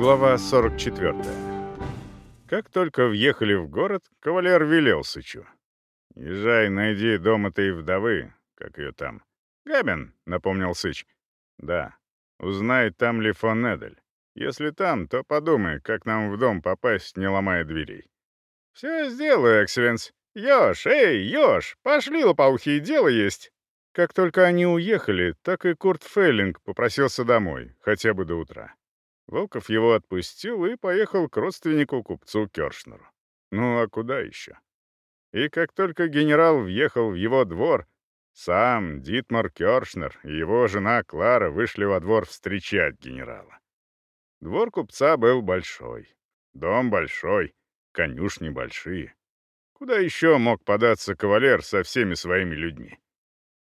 Глава 44. Как только въехали в город, кавалер велел Сычу. «Езжай, найди дом этой вдовы, как ее там». «Габин», — напомнил Сыч. «Да. Узнай, там ли фон Эдель. Если там, то подумай, как нам в дом попасть, не ломая дверей». «Все сделаю, экселленс. Ёж, эй, ёж, пошли лопоухи, дело есть». Как только они уехали, так и Курт Феллинг попросился домой, хотя бы до утра. Волков его отпустил и поехал к родственнику купцу Кершнеру. Ну а куда еще? И как только генерал въехал в его двор, сам Дитмар Кершнер и его жена Клара вышли во двор встречать генерала. Двор купца был большой, дом большой, конюшни большие. Куда еще мог податься кавалер со всеми своими людьми?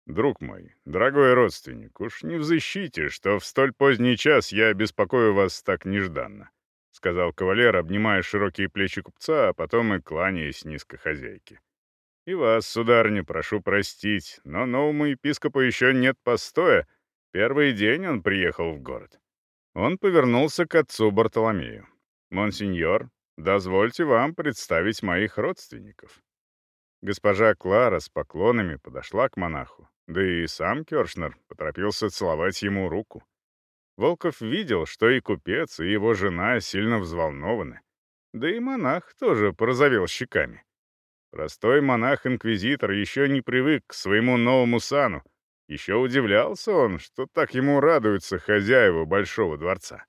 «Друг мой, дорогой родственник, уж не взыщите, что в столь поздний час я беспокою вас так нежданно», — сказал кавалер, обнимая широкие плечи купца, а потом и кланяясь низко хозяйке. «И вас, сударыня, прошу простить, но новому епископу еще нет постоя. Первый день он приехал в город». Он повернулся к отцу Бартоломею. Госпожа Клара с поклонами подошла к монаху, да и сам Кёршнер поторопился целовать ему руку. Волков видел, что и купец, и его жена сильно взволнованы. Да и монах тоже порозовел щеками. Простой монах-инквизитор еще не привык к своему новому сану. Еще удивлялся он, что так ему радуются хозяева большого дворца.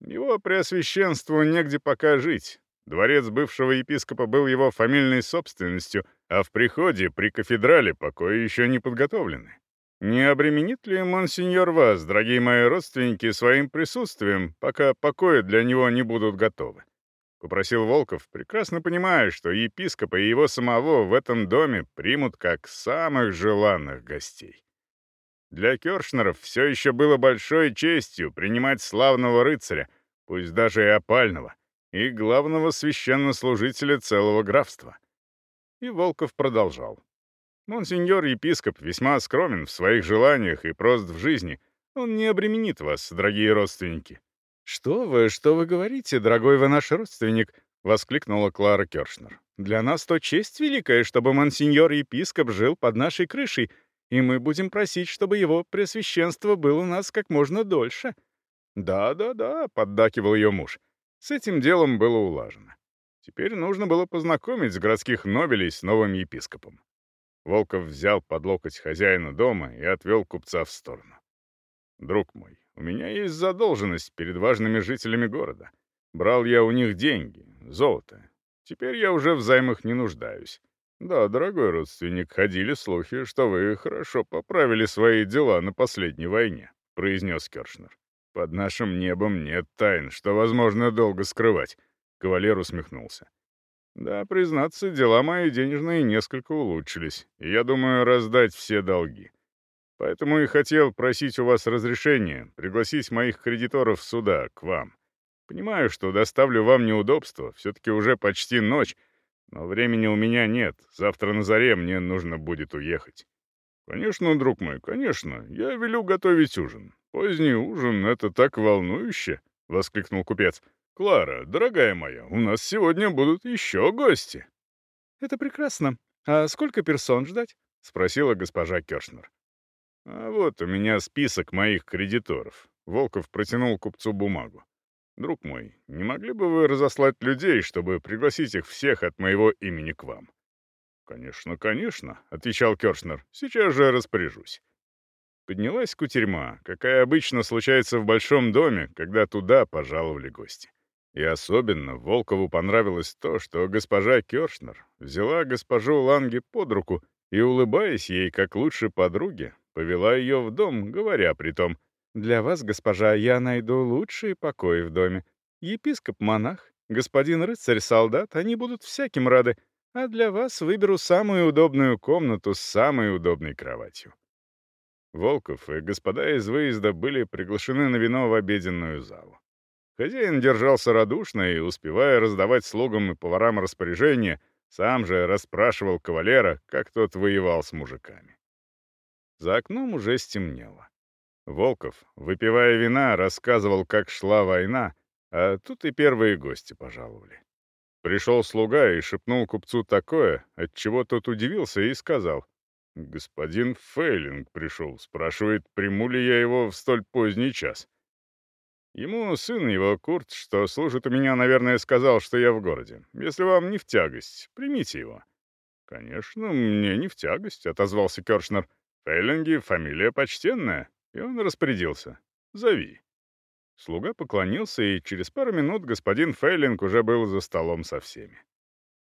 Его преосвященству негде пока жить, Дворец бывшего епископа был его фамильной собственностью, а в приходе при кафедрале покои еще не подготовлены. Не обременит ли монсеньор вас, дорогие мои родственники, своим присутствием, пока покои для него не будут готовы? Попросил Волков, прекрасно понимая, что епископа и его самого в этом доме примут как самых желанных гостей. Для Кёршнеров все еще было большой честью принимать славного рыцаря, пусть даже и опального, и главного священнослужителя целого графства. И Волков продолжал. Монсеньор-епископ весьма скромен в своих желаниях и прост в жизни. Он не обременит вас, дорогие родственники. «Что вы, что вы говорите, дорогой вы наш родственник?» — воскликнула Клара Кершнер. «Для нас то честь великая, чтобы монсеньор-епископ жил под нашей крышей, и мы будем просить, чтобы его пресвященство было у нас как можно дольше». «Да-да-да», — поддакивал ее муж. С этим делом было улажено. Теперь нужно было познакомить с городских нобелей с новым епископом. Волков взял под локоть хозяина дома и отвел купца в сторону. «Друг мой, у меня есть задолженность перед важными жителями города. Брал я у них деньги, золото. Теперь я уже в займах не нуждаюсь. Да, дорогой родственник, ходили слухи, что вы хорошо поправили свои дела на последней войне», — произнес Кершнер. Под нашим небом нет тайн, что, возможно, долго скрывать. Кавалер усмехнулся. Да, признаться, дела мои денежные несколько улучшились. и Я думаю раздать все долги. Поэтому и хотел просить у вас разрешения пригласить моих кредиторов сюда, к вам. Понимаю, что доставлю вам неудобства, все-таки уже почти ночь, но времени у меня нет, завтра на заре мне нужно будет уехать. Конечно, друг мой, конечно, я велю готовить ужин. Поздний ужин — это так волнующе!» — воскликнул купец. «Клара, дорогая моя, у нас сегодня будут еще гости!» «Это прекрасно. А сколько персон ждать?» — спросила госпожа Кёршнер. «А вот у меня список моих кредиторов». Волков протянул купцу бумагу. «Друг мой, не могли бы вы разослать людей, чтобы пригласить их всех от моего имени к вам?» «Конечно, конечно», — отвечал Кёршнер. «Сейчас же распоряжусь». Поднялась кутерьма, какая обычно случается в большом доме, когда туда пожаловали гости. И особенно Волкову понравилось то, что госпожа Кёршнер взяла госпожу Ланге под руку и, улыбаясь ей как лучше подруге, повела ее в дом, говоря при том, «Для вас, госпожа, я найду лучшие покои в доме. Епископ-монах, господин рыцарь-солдат, они будут всяким рады, а для вас выберу самую удобную комнату с самой удобной кроватью». Волков и господа из выезда были приглашены на вино в обеденную залу. Хозяин держался радушно и, успевая раздавать слугам и поварам распоряжения, сам же расспрашивал кавалера, как тот воевал с мужиками. За окном уже стемнело. Волков, выпивая вина, рассказывал, как шла война, а тут и первые гости пожаловали. Пришел слуга и шепнул купцу такое, от чего тот удивился и сказал, Господин Фейлинг пришел, спрашивает, приму ли я его в столь поздний час. Ему сын его, Курт, что служит у меня, наверное, сказал, что я в городе. Если вам не в тягость, примите его. «Конечно, мне не в тягость», — отозвался Кёршнер. «Фейлинги — фамилия почтенная». И он распорядился. «Зови». Слуга поклонился, и через пару минут господин Фейлинг уже был за столом со всеми.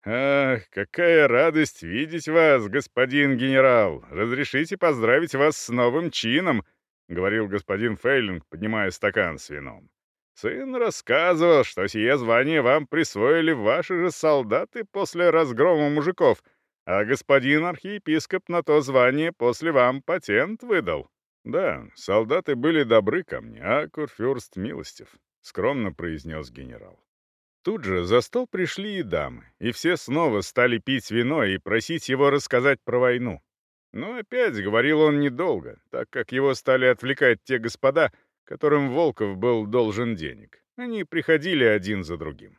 «Ах, какая радость видеть вас, господин генерал! Разрешите поздравить вас с новым чином!» — говорил господин Фейлинг, поднимая стакан с вином. «Сын рассказывал, что сие звание вам присвоили ваши же солдаты после разгрома мужиков, а господин архиепископ на то звание после вам патент выдал». «Да, солдаты были добры ко мне, а курфюрст милостив», — скромно произнес генерал. Тут же за стол пришли и дамы, и все снова стали пить вино и просить его рассказать про войну. Но опять говорил он недолго, так как его стали отвлекать те господа, которым Волков был должен денег. Они приходили один за другим.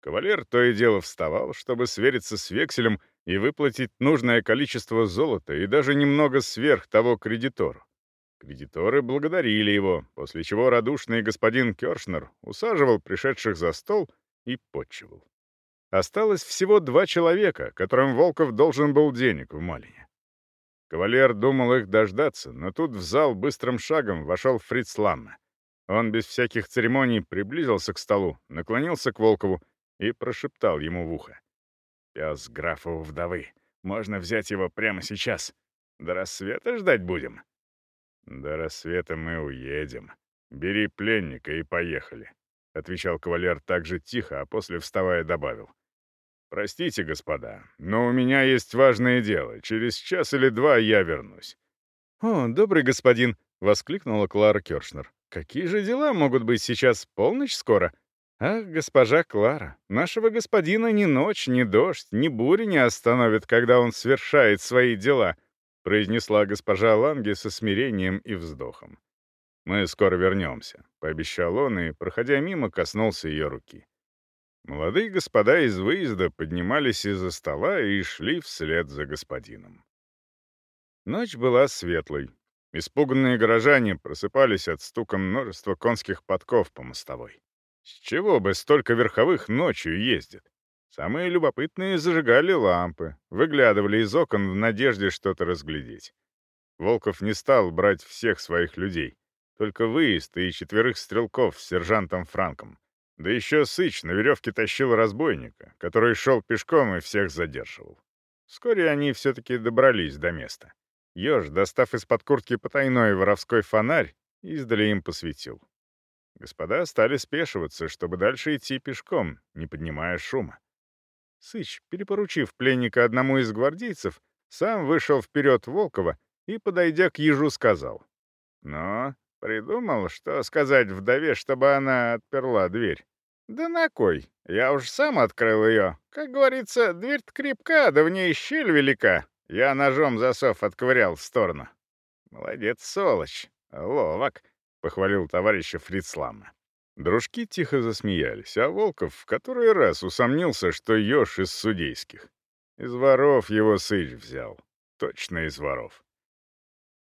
Кавалер то и дело вставал, чтобы свериться с векселем и выплатить нужное количество золота и даже немного сверх того кредитору. Кредиторы благодарили его, после чего радушный господин Кёршнер усаживал пришедших за стол — и подчивал. Осталось всего два человека, которым Волков должен был денег в Малине. Кавалер думал их дождаться, но тут в зал быстрым шагом вошел Фриц Ламме. Он без всяких церемоний приблизился к столу, наклонился к Волкову и прошептал ему в ухо. «Пес графа вдовы. Можно взять его прямо сейчас. До рассвета ждать будем?» «До рассвета мы уедем. Бери пленника и поехали», — отвечал кавалер так же тихо, а после, вставая, добавил. «Простите, господа, но у меня есть важное дело. Через час или два я вернусь». «О, добрый господин!» — воскликнула Клара Кёршнер. «Какие же дела могут быть сейчас? Полночь скоро?» «Ах, госпожа Клара, нашего господина ни ночь, ни дождь, ни буря не остановит, когда он свершает свои дела», — произнесла госпожа Ланге со смирением и вздохом. Мы скоро вернемся», — пообещал он, и, проходя мимо, коснулся ее руки. Молодые господа из выезда поднимались из-за стола и шли вслед за господином. Ночь была светлой. Испуганные горожане просыпались от стука множества конских подков по мостовой. С чего бы столько верховых ночью ездит? Самые любопытные зажигали лампы, выглядывали из окон в надежде что-то разглядеть. Волков не стал брать всех своих людей только выезд и четверых стрелков с сержантом Франком. Да еще Сыч на веревке тащил разбойника, который шел пешком и всех задерживал. Вскоре они все-таки добрались до места. Еж, достав из-под куртки потайной воровской фонарь, издали им посветил. Господа стали спешиваться, чтобы дальше идти пешком, не поднимая шума. Сыч, перепоручив пленника одному из гвардейцев, сам вышел вперед Волкова и, подойдя к ежу, сказал. «Но, Придумал, что сказать вдове, чтобы она отперла дверь. Да на кой? Я уж сам открыл ее. Как говорится, дверь-то крепка, да в ней щель велика. Я ножом засов отковырял в сторону. Молодец, сволочь. Ловок, — похвалил товарища Фрицлама. Дружки тихо засмеялись, а Волков в который раз усомнился, что еж из судейских. Из воров его сыч взял. Точно из воров.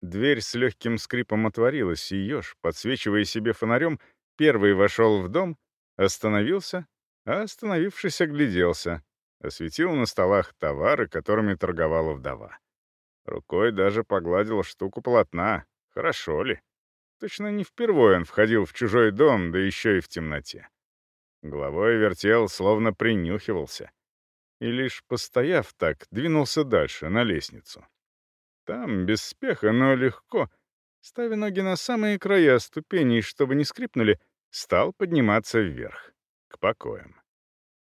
Дверь с легким скрипом отворилась, и еж, подсвечивая себе фонарем, первый вошел в дом, остановился, а остановившись огляделся, осветил на столах товары, которыми торговала вдова. Рукой даже погладил штуку полотна. Хорошо ли? Точно не впервые он входил в чужой дом, да еще и в темноте. Головой вертел, словно принюхивался. И лишь постояв так, двинулся дальше, на лестницу. Там, без спеха, но легко, ставя ноги на самые края ступеней, чтобы не скрипнули, стал подниматься вверх, к покоям.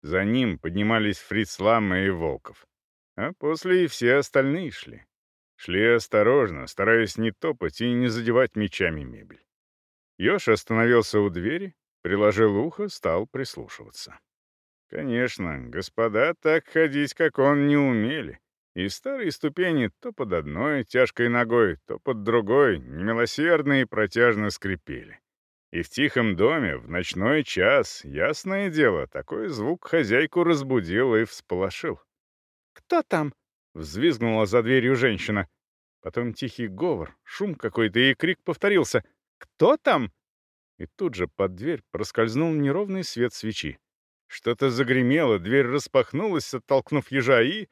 За ним поднимались фриц и Волков. А после и все остальные шли. Шли осторожно, стараясь не топать и не задевать мечами мебель. Ёж остановился у двери, приложил ухо, стал прислушиваться. Конечно, господа так ходить, как он, не умели — и старые ступени то под одной тяжкой ногой, то под другой немилосердно и протяжно скрипели. И в тихом доме, в ночной час, ясное дело, такой звук хозяйку разбудил и всполошил. «Кто там?» — взвизгнула за дверью женщина. Потом тихий говор, шум какой-то и крик повторился. «Кто там?» И тут же под дверь проскользнул неровный свет свечи. Что-то загремело, дверь распахнулась, оттолкнув ежа, и...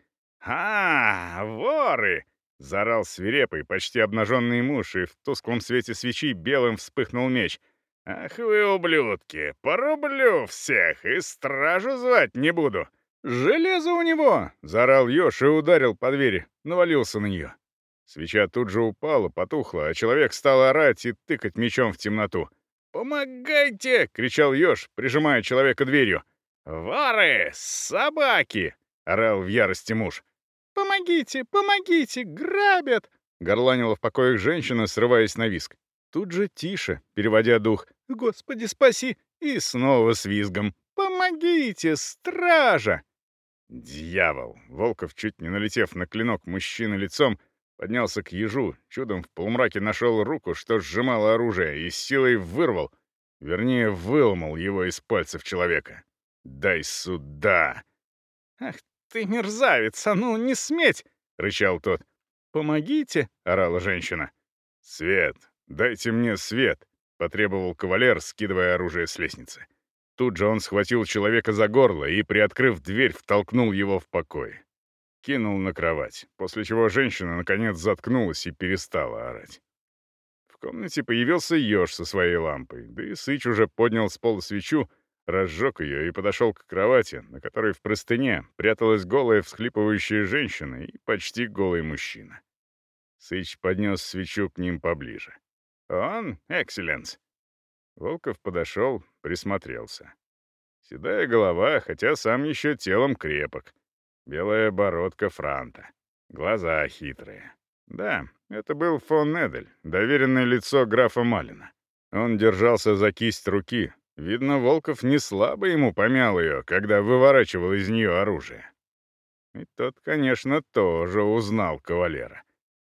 «А, воры!» — заорал свирепый, почти обнаженный муж, и в тусклом свете свечи белым вспыхнул меч. «Ах вы, ублюдки! Порублю всех и стражу звать не буду!» «Железо у него!» — заорал Ёж и ударил по двери, навалился на нее. Свеча тут же упала, потухла, а человек стал орать и тыкать мечом в темноту. «Помогайте!» — кричал Ёж, прижимая человека дверью. «Воры! Собаки!» — орал в ярости муж. «Помогите! Помогите! Грабят!» — горланила в покоях женщина, срываясь на виск. Тут же тише, переводя дух. «Господи, спаси!» И снова с визгом. «Помогите! Стража!» «Дьявол!» Волков, чуть не налетев на клинок мужчины лицом, поднялся к ежу, чудом в полумраке нашел руку, что сжимало оружие, и силой вырвал, вернее, выломал его из пальцев человека. «Дай сюда!» «Ах ты мерзавец! А ну, не сметь!» — рычал тот. «Помогите!» — орала женщина. «Свет! Дайте мне свет!» — потребовал кавалер, скидывая оружие с лестницы. Тут же он схватил человека за горло и, приоткрыв дверь, втолкнул его в покой. Кинул на кровать, после чего женщина, наконец, заткнулась и перестала орать. В комнате появился еж со своей лампой, да и Сыч уже поднял с пола свечу, разжег ее и подошел к кровати, на которой в простыне пряталась голая всхлипывающая женщина и почти голый мужчина. Сыч поднес свечу к ним поближе. «Он, экселленс!» Волков подошел, присмотрелся. Седая голова, хотя сам еще телом крепок. Белая бородка франта. Глаза хитрые. Да, это был фон Недель, доверенное лицо графа Малина. Он держался за кисть руки, Видно, Волков не слабо ему помял ее, когда выворачивал из нее оружие. И тот, конечно, тоже узнал кавалера.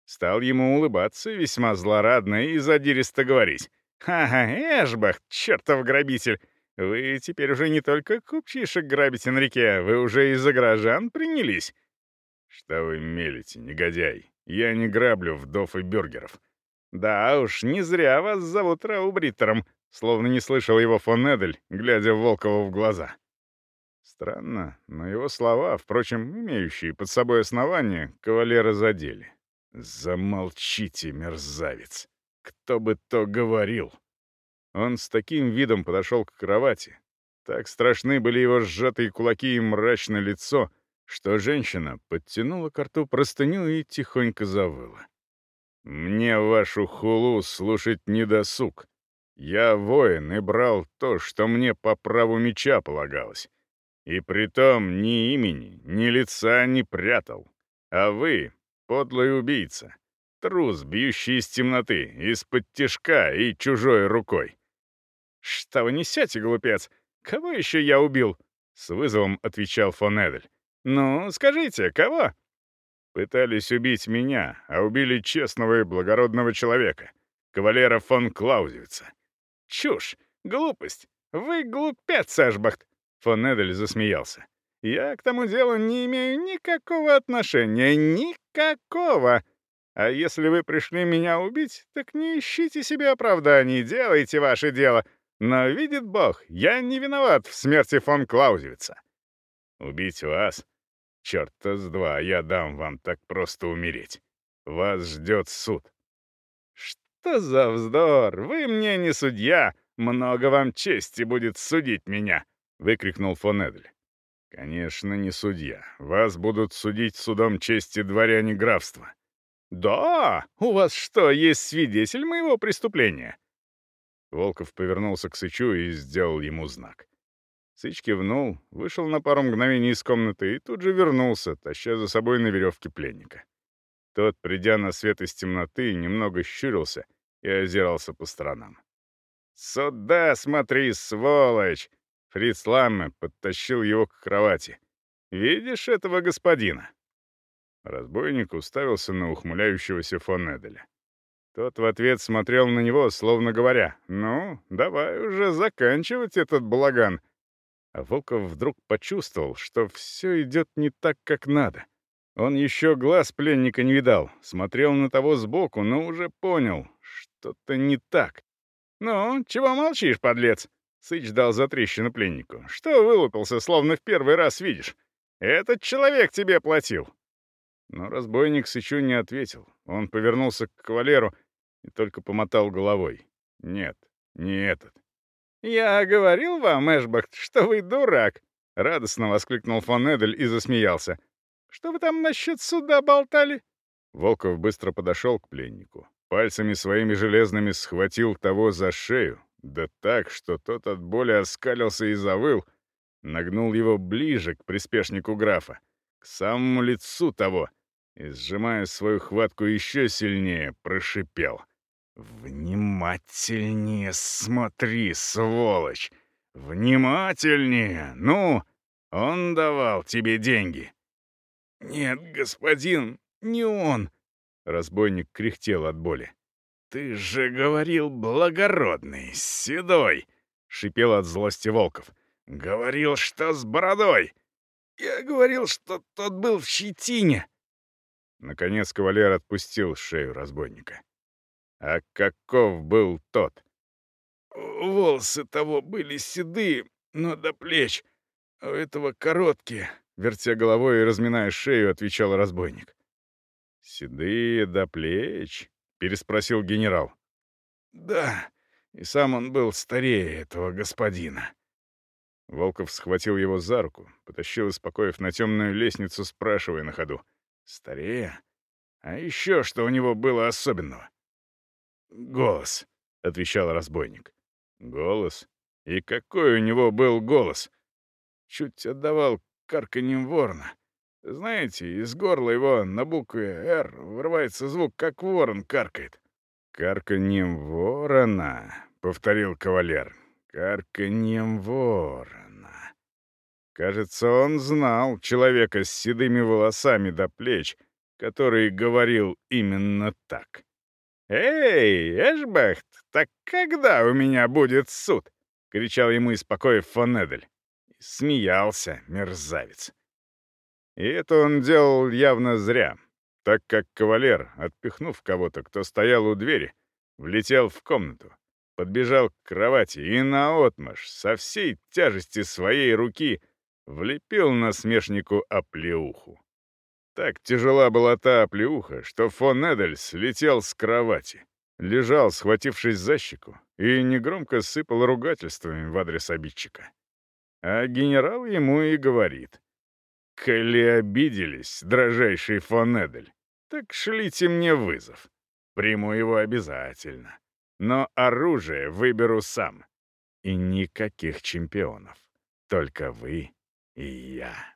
Стал ему улыбаться весьма злорадно и задиристо говорить. «Ха-ха, Эшбах, чертов грабитель! Вы теперь уже не только купчишек грабите на реке, вы уже и за горожан принялись!» «Что вы мелите, негодяй? Я не граблю вдов и бюргеров!» «Да уж, не зря вас зовут Раубриттером. словно не слышал его фон Эдель, глядя Волкову в глаза. Странно, но его слова, впрочем, имеющие под собой основания, кавалера задели. «Замолчите, мерзавец! Кто бы то говорил!» Он с таким Я воин и брал то, что мне по праву меча полагалось. И притом ни имени, ни лица не прятал. А вы — подлый убийца, трус, бьющий из темноты, из-под тишка и чужой рукой. «Что вы несете, глупец? Кого еще я убил?» — с вызовом отвечал фон Эдель. «Ну, скажите, кого?» Пытались убить меня, а убили честного и благородного человека, кавалера фон Клаузевица. Чушь! Глупость! Вы глупец, Эшбахт!» Фон Эдель засмеялся. «Я к тому делу не имею никакого отношения. Никакого! А если вы пришли меня убить, так не ищите себе оправданий, делайте ваше дело. Но, видит Бог, я не виноват в смерти фон Клаузевица». «Убить вас? Черт-то с два, я дам вам так просто умереть. Вас ждет суд». «Что?» что за вздор! Вы мне не судья! Много вам чести будет судить меня!» — выкрикнул фон Эдель. «Конечно, не судья. Вас будут судить судом чести дворяне графства». «Да! У вас что, есть свидетель моего преступления?» Волков повернулся к Сычу и сделал ему знак. Сыч кивнул, вышел на пару мгновений из комнаты и тут же вернулся, таща за собой на веревке пленника. Тот, придя на свет из темноты, немного щурился и озирался по сторонам. «Сюда смотри, сволочь!» Фриц Ламме подтащил его к кровати. «Видишь этого господина?» Разбойник уставился на ухмыляющегося фон Эделя. Тот в ответ смотрел на него, словно говоря, «Ну, давай уже заканчивать этот балаган». А Волков вдруг почувствовал, что все идет не так, как надо — он еще глаз пленника не видал, смотрел на того сбоку, но уже понял, что-то не так. «Ну, чего молчишь, подлец?» Сыч дал затрещину пленнику. «Что вылупился, словно в первый раз видишь? Этот человек тебе платил!» Но разбойник Сычу не ответил. Он повернулся к кавалеру и только помотал головой. «Нет, не этот». «Я говорил вам, Эшбахт, что вы дурак!» Радостно воскликнул фон Эдель и засмеялся. Что вы там насчет суда болтали?» Волков быстро подошел к пленнику. Пальцами своими железными схватил того за шею, да так, что тот от боли оскалился и завыл, нагнул его ближе к приспешнику графа, к самому лицу того, и, сжимая свою хватку еще сильнее, прошипел. «Внимательнее смотри, сволочь! Внимательнее! Ну, он давал тебе деньги!» «Нет, господин, не он!» Разбойник кряхтел от боли. «Ты же говорил благородный, седой!» — шипел от злости Волков. «Говорил, что с бородой!» «Я говорил, что тот был в щетине!» Наконец кавалер отпустил шею разбойника. «А каков был тот?» «Волосы того были седые, но до плеч, а у этого короткие. вертя головой и разминая шею, отвечал разбойник. «Седые до плеч?» — переспросил генерал. «Да, и сам он был старее этого господина». Волков схватил его за руку, потащил из покоев на темную лестницу, спрашивая на ходу. «Старее? А еще что у него было особенного?» «Голос», — отвечал карканьем ворона. Знаете, из горла его на букве «Р» вырывается звук, как ворон каркает. «Карканьем ворона», — повторил кавалер. «Карканьем ворона». Кажется, он знал человека с седыми волосами до плеч, который говорил именно так. «Эй, Эшбахт, так когда у меня будет суд?» — кричал ему из покоя фон Эдель смеялся, мерзавец. И это он делал явно зря, так как кавалер, отпихнув кого-то, кто стоял у двери, влетел в комнату, подбежал к кровати и наотмашь со всей тяжести своей руки влепил насмешнику оплеуху. Так тяжела была та оплеуха, что фон Эдель летел с кровати, лежал, схватившись за щеку, и негромко сыпал ругательствами в адрес обидчика. А генерал ему и говорит. «Коли обиделись, дрожайший фон Эдель, так шлите мне вызов. Приму его обязательно. Но оружие выберу сам. И никаких чемпионов. Только вы и я».